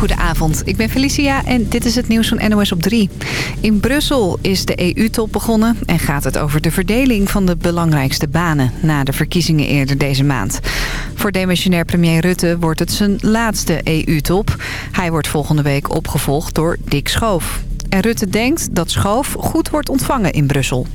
Goedenavond, ik ben Felicia en dit is het nieuws van NOS op 3. In Brussel is de EU-top begonnen en gaat het over de verdeling van de belangrijkste banen na de verkiezingen eerder deze maand. Voor demissionair premier Rutte wordt het zijn laatste EU-top. Hij wordt volgende week opgevolgd door Dick Schoof. En Rutte denkt dat Schoof goed wordt ontvangen in Brussel.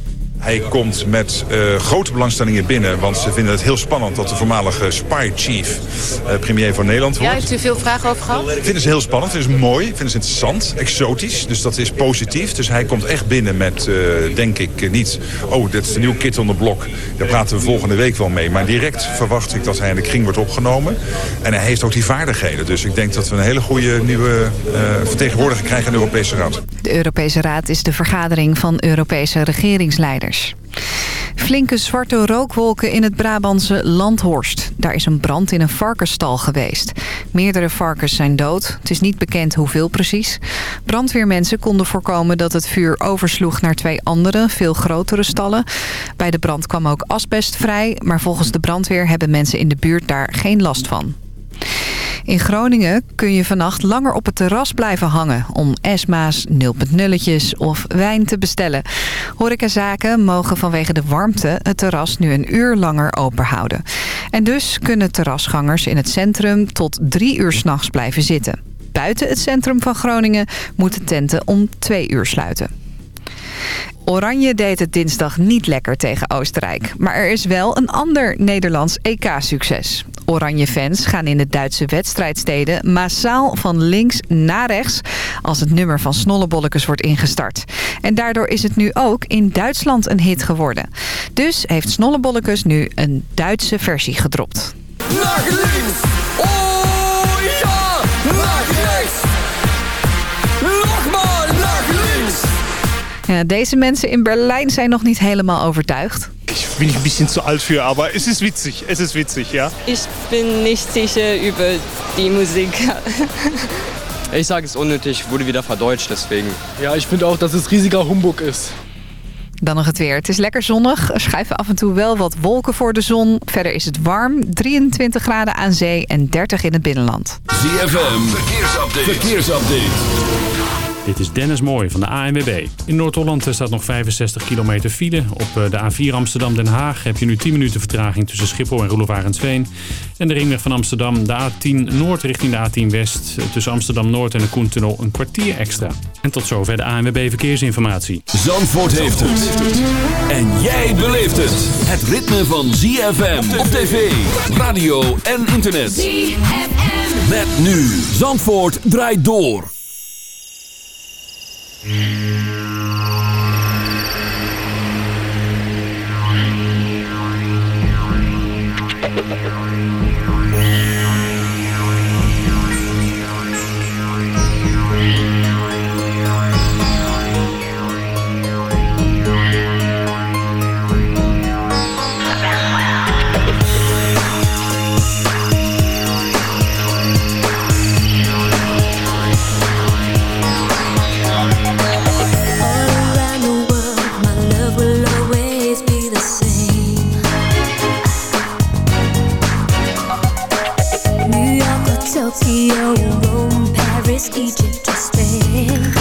Hij komt met uh, grote belangstellingen binnen. Want ze vinden het heel spannend dat de voormalige spy chief uh, premier van Nederland wordt. Ja, heeft u veel vragen over gehad? Vinden ze heel spannend, vinden ze mooi, vinden ze interessant, exotisch. Dus dat is positief. Dus hij komt echt binnen met, uh, denk ik, niet... oh, dit is een nieuw kit on the blok. Daar praten we volgende week wel mee. Maar direct verwacht ik dat hij in de kring wordt opgenomen. En hij heeft ook die vaardigheden. Dus ik denk dat we een hele goede nieuwe vertegenwoordiger krijgen in de Europese Raad. De Europese Raad is de vergadering van Europese regeringsleiders. Flinke zwarte rookwolken in het Brabantse Landhorst. Daar is een brand in een varkensstal geweest. Meerdere varkens zijn dood. Het is niet bekend hoeveel precies. Brandweermensen konden voorkomen dat het vuur oversloeg naar twee andere, veel grotere stallen. Bij de brand kwam ook asbest vrij. Maar volgens de brandweer hebben mensen in de buurt daar geen last van. In Groningen kun je vannacht langer op het terras blijven hangen... om esma's, 0.nulletjes of wijn te bestellen. Horecazaken mogen vanwege de warmte het terras nu een uur langer open houden. En dus kunnen terrasgangers in het centrum tot drie uur s'nachts blijven zitten. Buiten het centrum van Groningen moeten tenten om twee uur sluiten. Oranje deed het dinsdag niet lekker tegen Oostenrijk. Maar er is wel een ander Nederlands EK-succes. Oranje-fans gaan in de Duitse wedstrijdsteden massaal van links naar rechts... als het nummer van Snollebollekes wordt ingestart. En daardoor is het nu ook in Duitsland een hit geworden. Dus heeft Snollebollekes nu een Duitse versie gedropt. Naar links! Ja, deze mensen in Berlijn zijn nog niet helemaal overtuigd. Ich bin ein bisschen zu alt für, aber es ist witzig. Es ist witzig, ja. Ich bin nicht sicher über die Musik. ich sage, es ist unnötig, wurde wieder verdeutscht, deswegen. Ja, ich finde auch, dass es riesiger Humbug ist. Dan nog het weer. Het is lekker zonnig. Er schuiven af en toe wel wat wolken voor de zon. Verder is het warm. 23 graden aan zee en 30 in het binnenland. ZFM, verkeersupdate. verkeersupdate. Dit is Dennis Mooij van de ANWB. In Noord-Holland staat nog 65 kilometer file. Op de A4 Amsterdam-Den Haag heb je nu 10 minuten vertraging tussen Schiphol en Roelofarensveen. En de ringweg van Amsterdam, de A10 Noord richting de A10 West. Tussen Amsterdam-Noord en de Koentunnel een kwartier extra. En tot zover de ANWB Verkeersinformatie. Zandvoort heeft het. En jij beleeft het. Het ritme van ZFM op tv, radio en internet. ZFM. Met nu. Zandvoort draait door. Música Tokyo, Rome, Paris, Egypt, or Spain.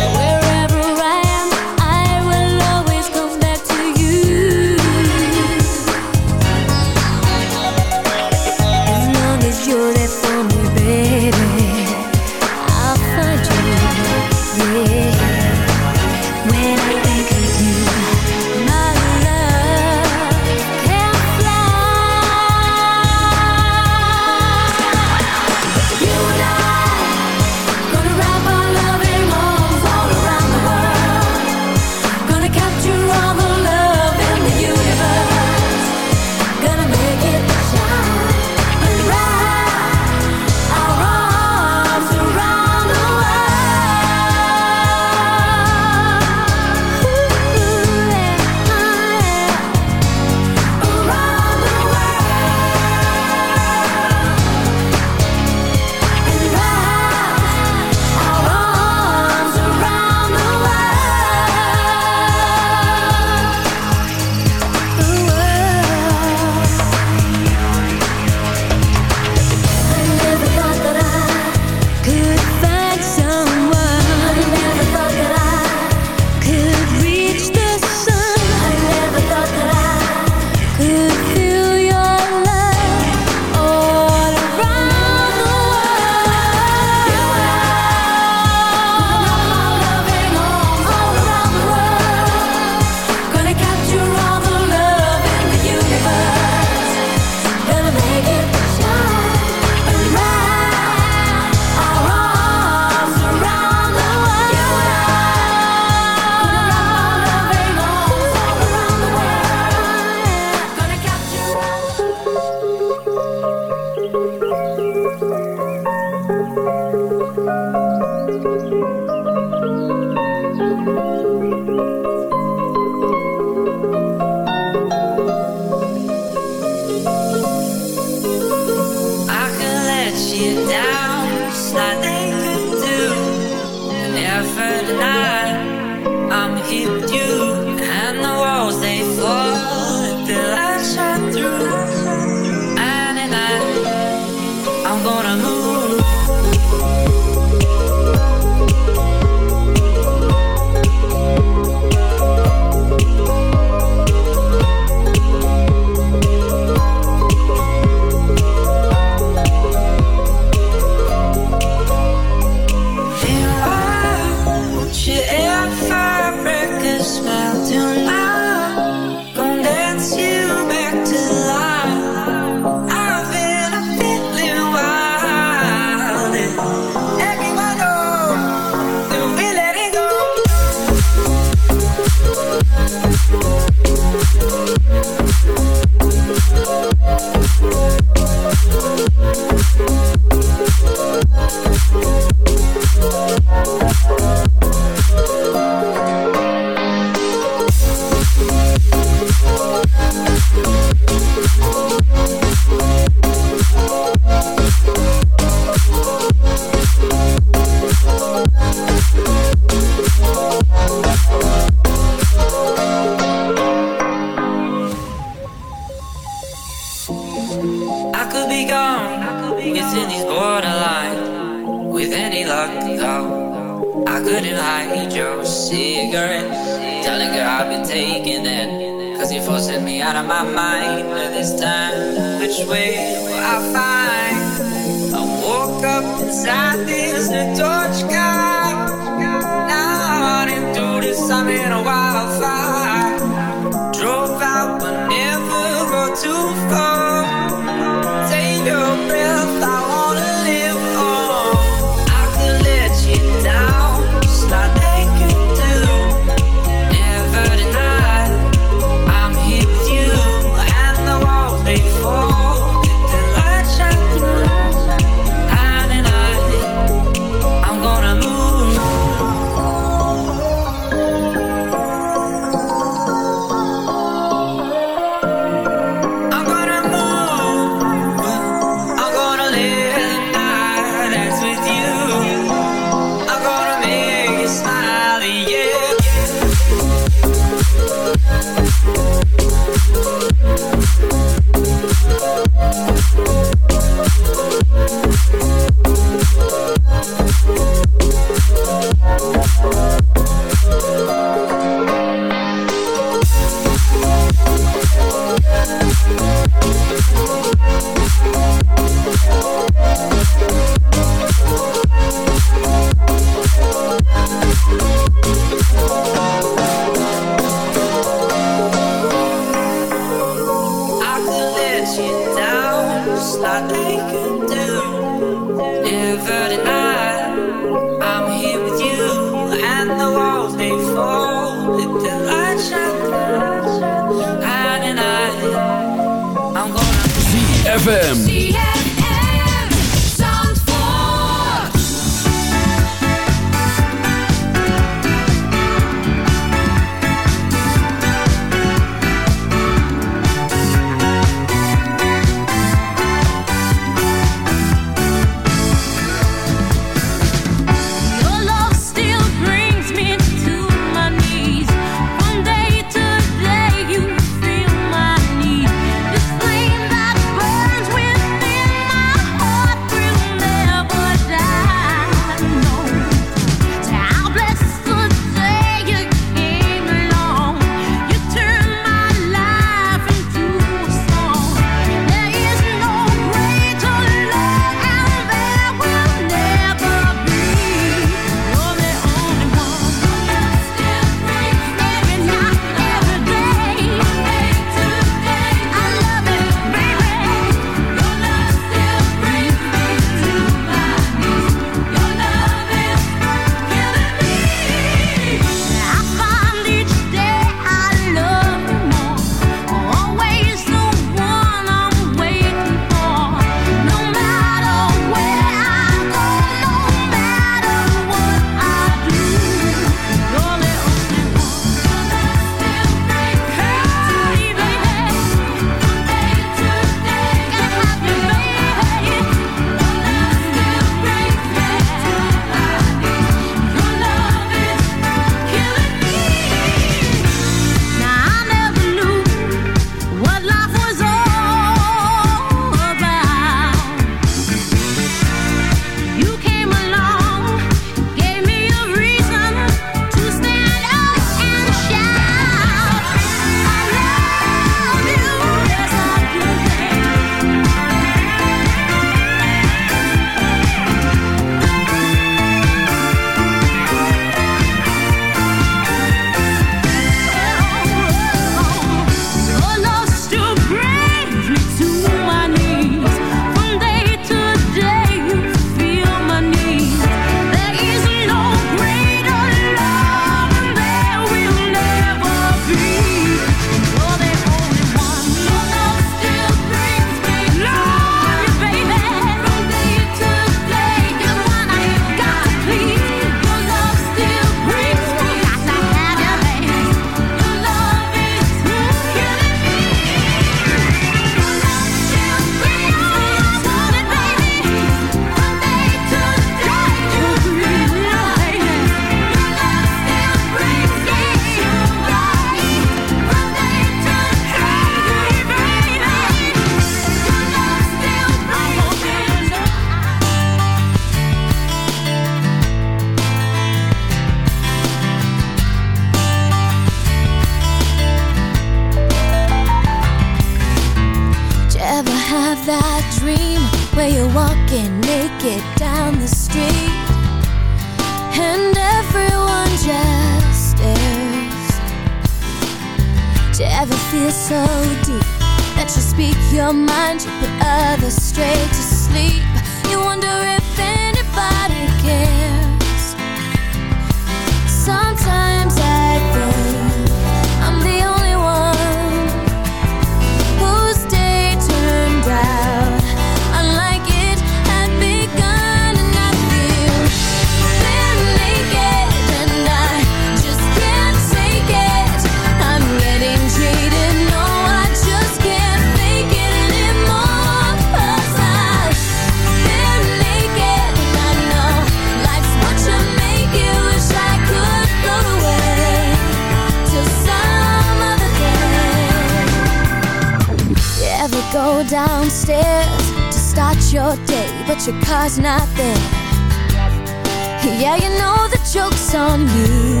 you know the joke's on you.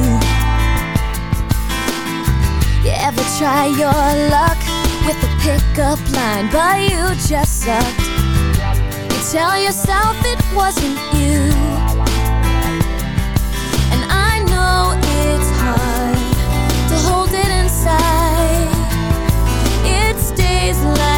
You ever try your luck with a pickup line But you just sucked? You tell yourself it wasn't you. And I know it's hard to hold it inside. It stays like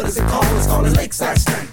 what is it called? It's called a lakeside stank.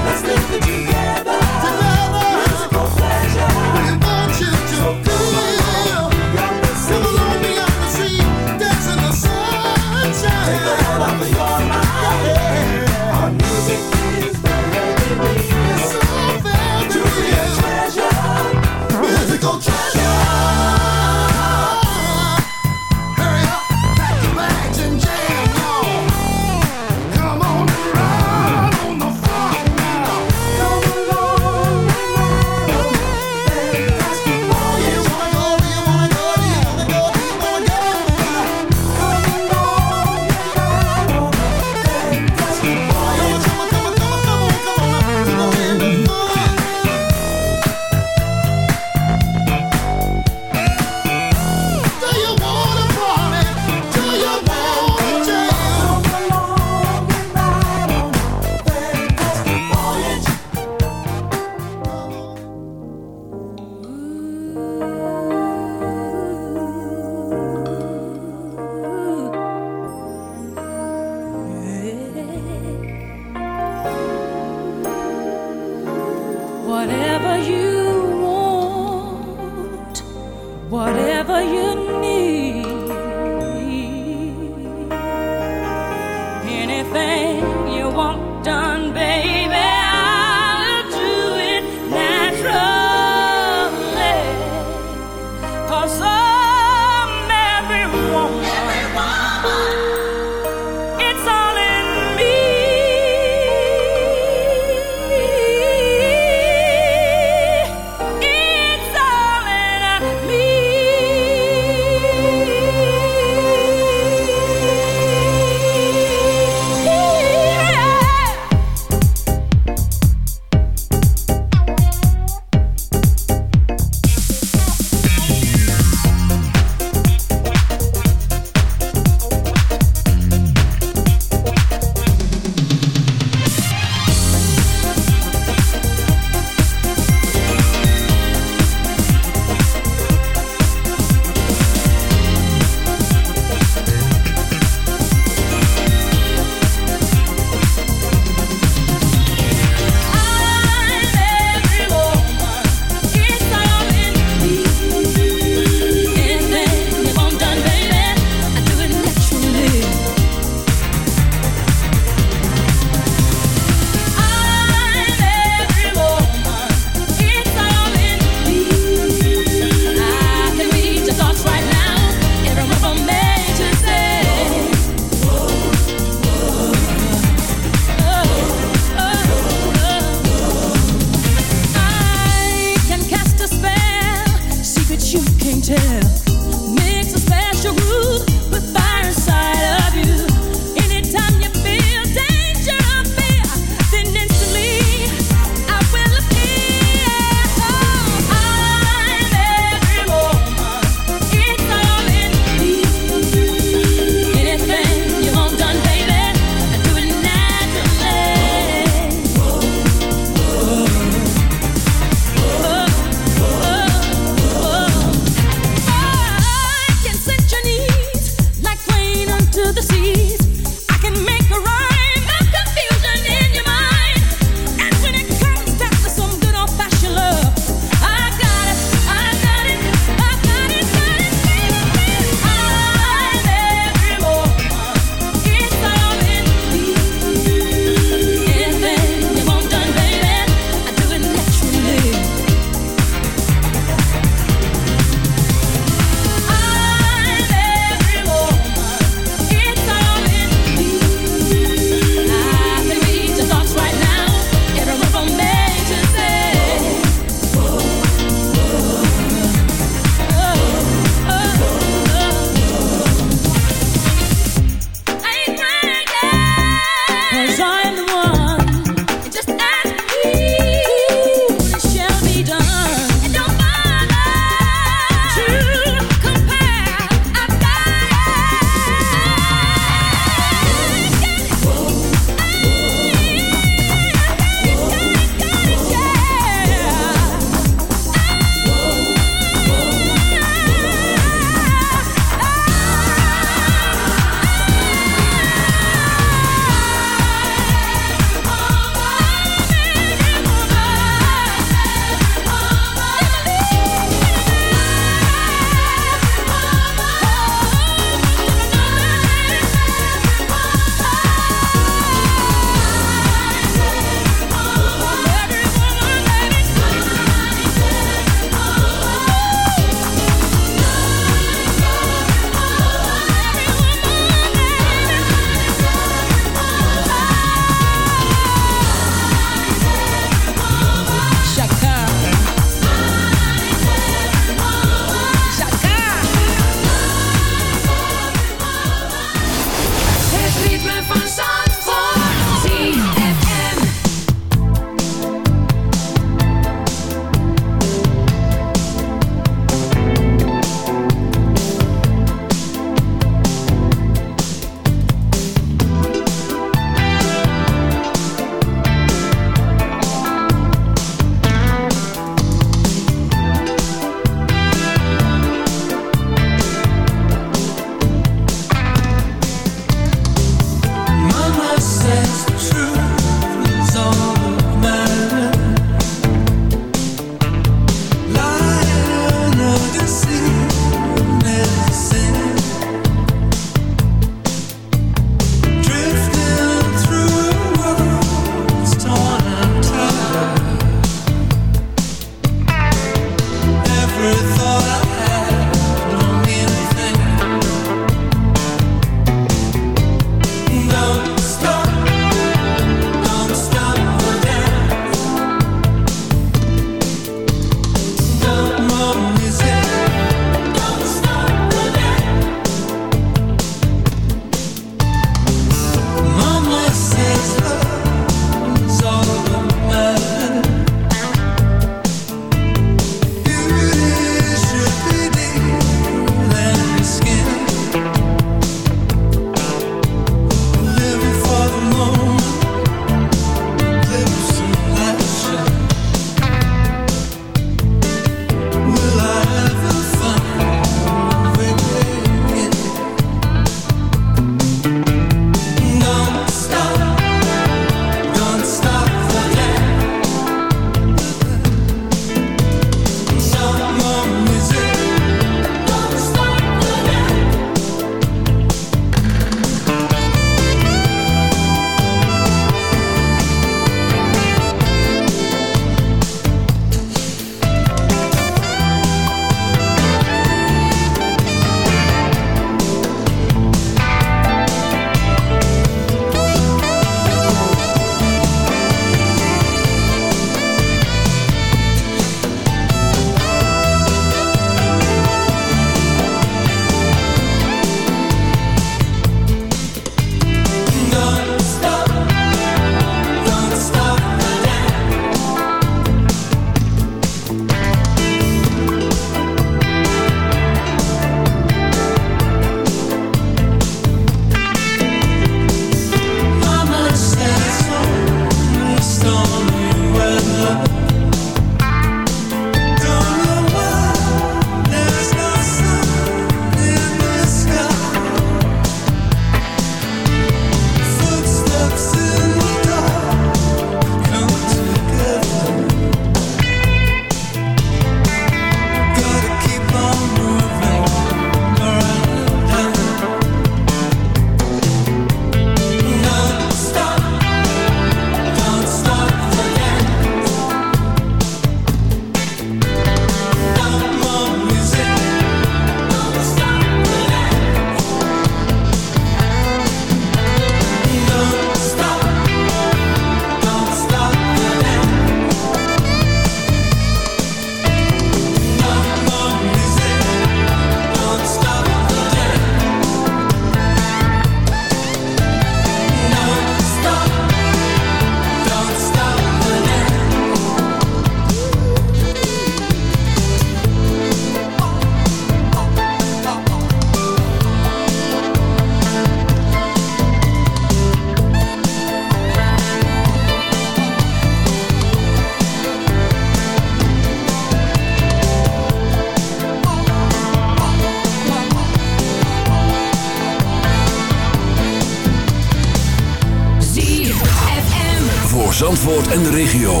Zandvoort en de regio.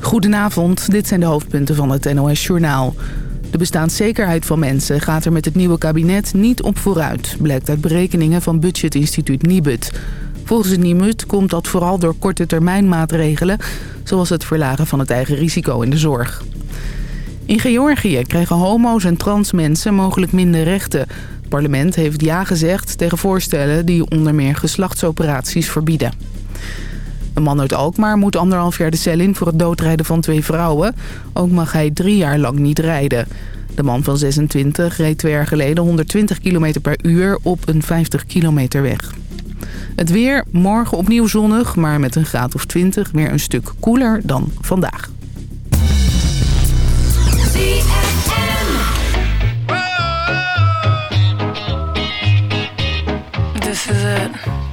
Goedenavond, dit zijn de hoofdpunten van het NOS-journaal. De bestaanszekerheid van mensen gaat er met het nieuwe kabinet niet op vooruit... blijkt uit berekeningen van budgetinstituut Nibud. Volgens het Nibud komt dat vooral door korte termijn maatregelen... zoals het verlagen van het eigen risico in de zorg. In Georgië krijgen homo's en trans mensen mogelijk minder rechten... Het parlement heeft ja gezegd tegen voorstellen die onder meer geslachtsoperaties verbieden. Een man uit Alkmaar moet anderhalf jaar de cel in voor het doodrijden van twee vrouwen. Ook mag hij drie jaar lang niet rijden. De man van 26 reed twee jaar geleden 120 km per uur op een 50 kilometer weg. Het weer, morgen opnieuw zonnig, maar met een graad of 20 weer een stuk koeler dan vandaag. to that.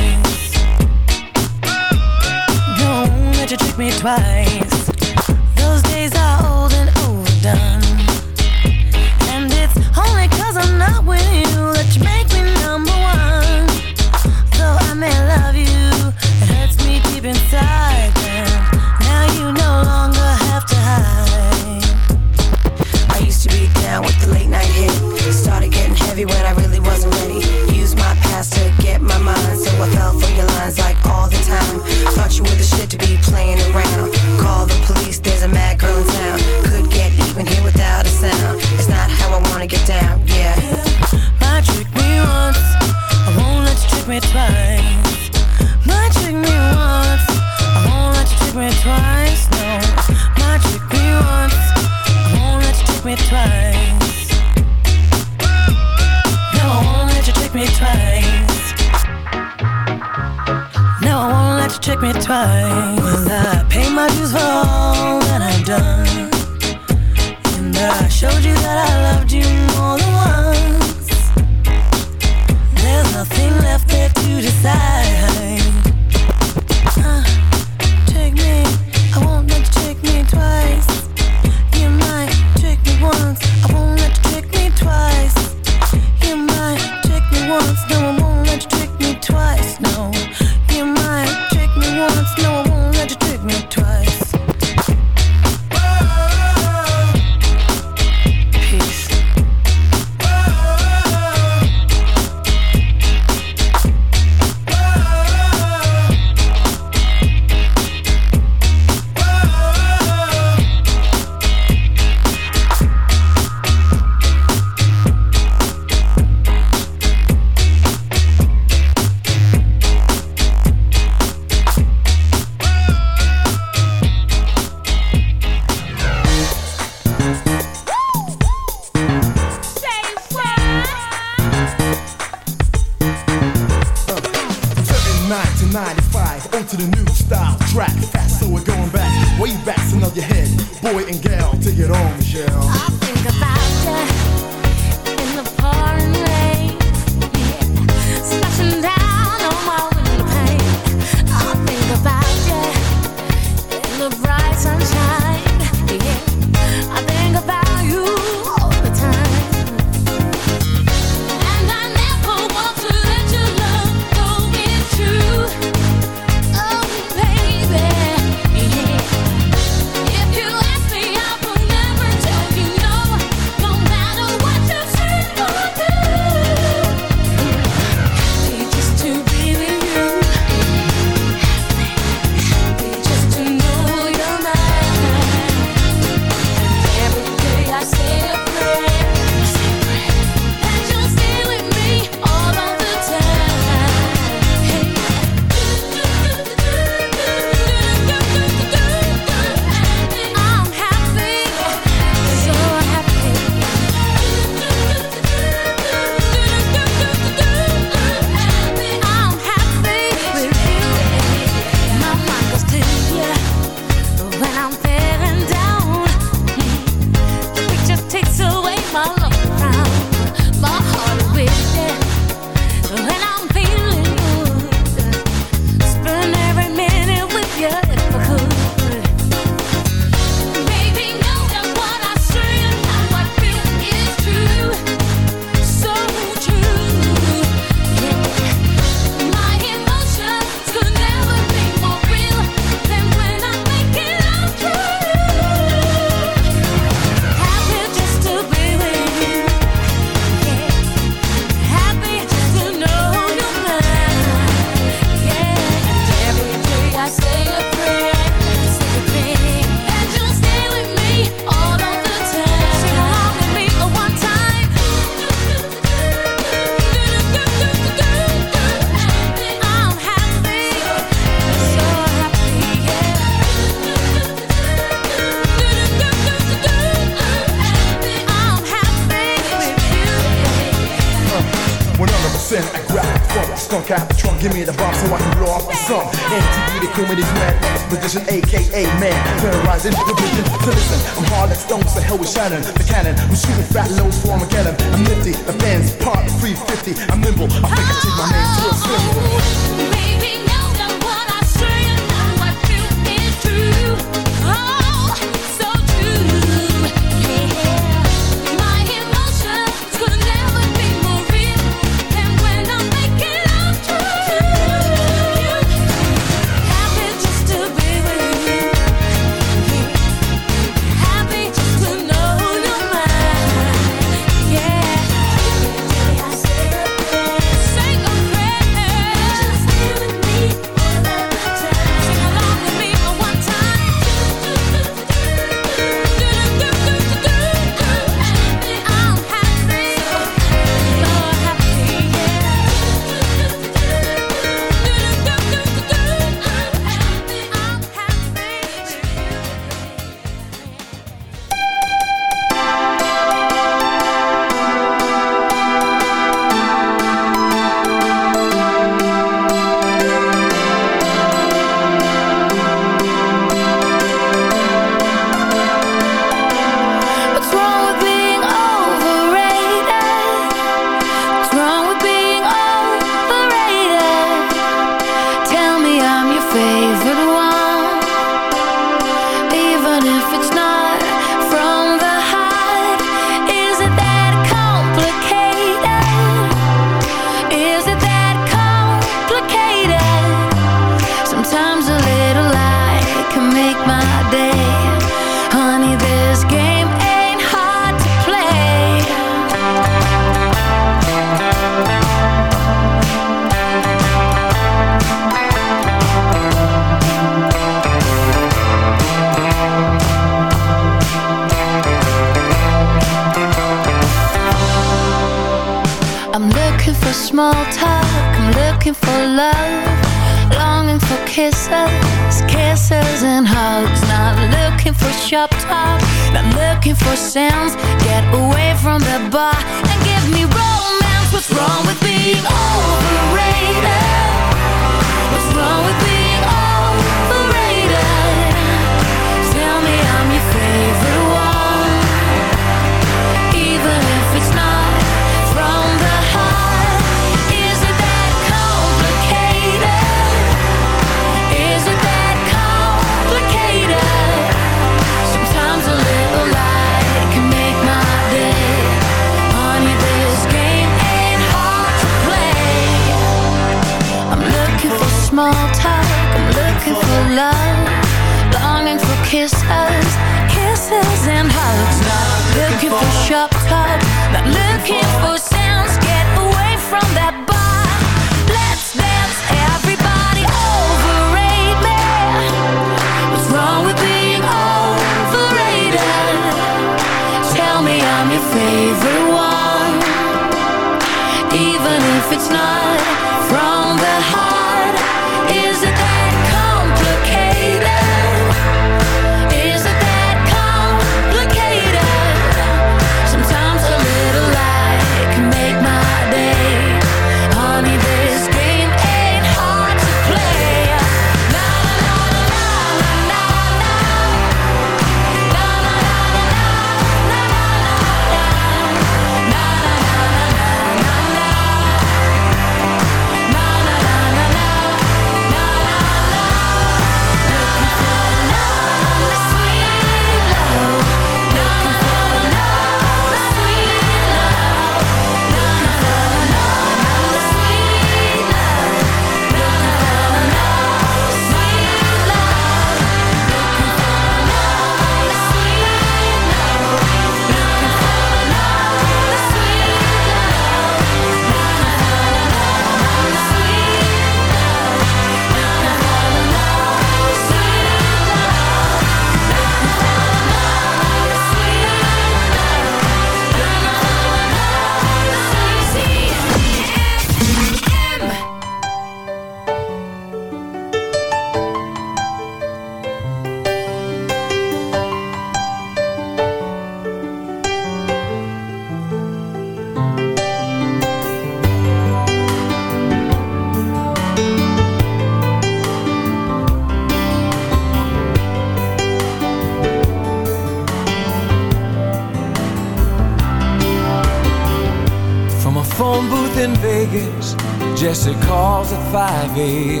At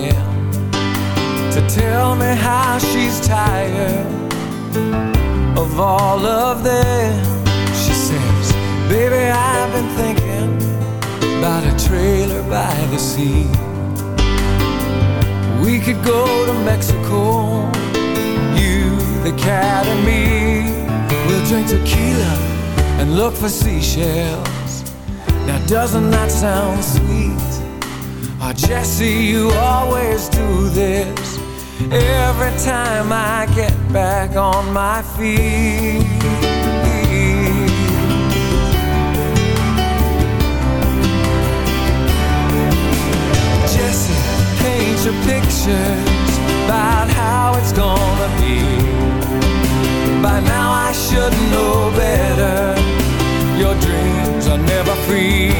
feet. Jesse, paint your pictures about how it's gonna be. By now I should know better. Your dreams are never free.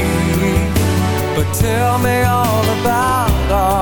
But tell me all about our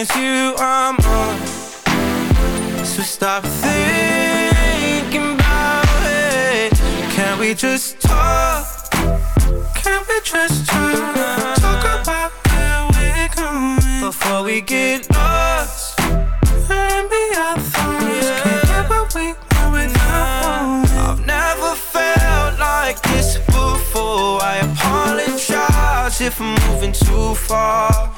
it's you I'm on. So stop thinking about it. Can we just talk? Can we just talk? Talk about where we're going before we get lost. And be our thoughts. Can't get what we want without knowing. I've never felt like this before. I apologize if I'm moving too far.